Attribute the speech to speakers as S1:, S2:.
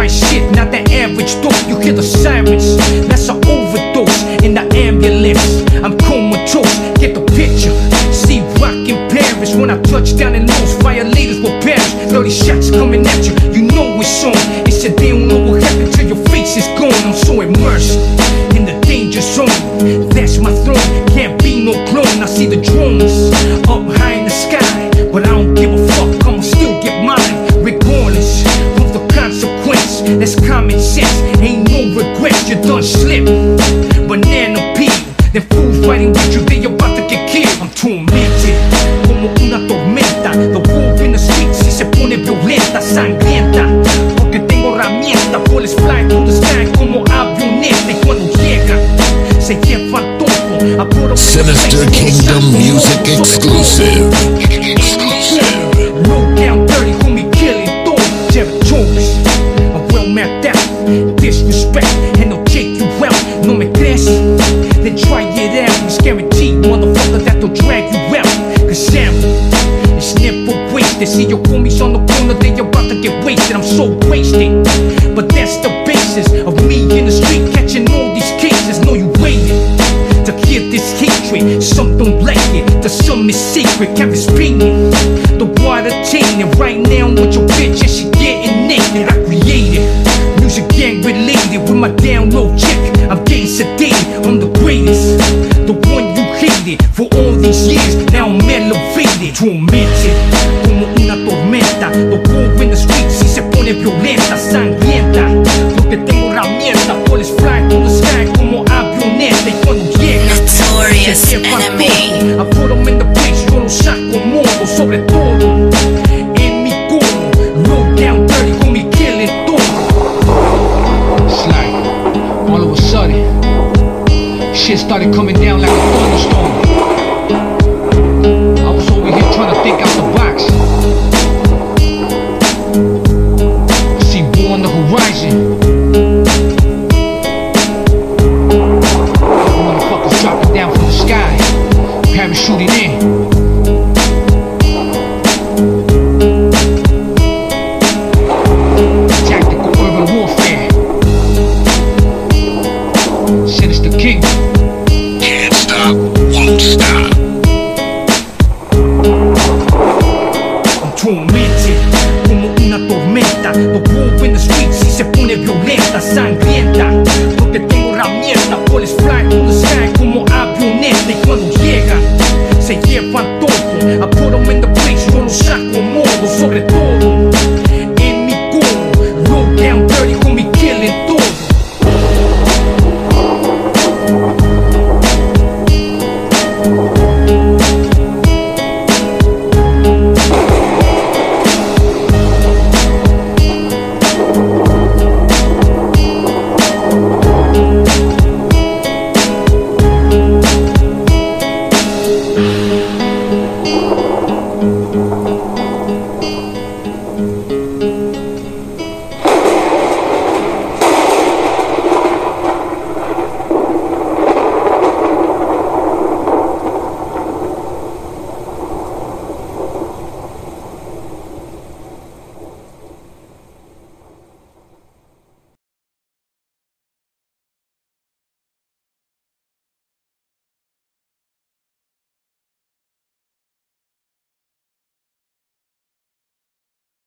S1: white shit, not the average dope. You hear the sirens, that's an overdose in the ambulance. I'm comatose, get the picture. See rock in Paris when I touch down in Los violators will perish. 30 shots coming at you, you know it's on. It's a they don't know what happened till your face is gone. I'm so immersed fighting you, about to get killed. I'm tormented como una tormenta. The war in the streets si se pone violenta, sangrienta. Porque tengo herramienta, bullets fly through the sky como avioneta. Y cuando llega, se llevan todo. I put 'em in
S2: Sinister Kingdom Music exclusive.
S1: Low down dirty, homie, killing thorn. Territories, I'm well mapped out. Disrespect, and never wasted. See your homies on the corner, they about to get wasted. I'm so wasted. But that's the basis of me in the street, catching all these cases. Know you waiting to hear this hatred. Some don't like it, to some it's secret. Explain it. The water tainted right now with your bitch, and she getting naked. I created music gang related with my down low chick. I'm getting sedated. I'm the greatest, the one you hated for all these years. Now I'm elevated, tormented violenta, sangrienta. Porque tengo herramienta, bullets fly through the sky como avioneta. Y cuando llega
S3: Notorious
S1: se llevan
S3: enemy.
S1: todo. I put 'em in the place, yo los saco modo, sobre todo en mi coro. Low down dirty, homie, killing todo. It's like, all of a sudden, shit started coming down like a thunderstorm. Sky, parachuting in.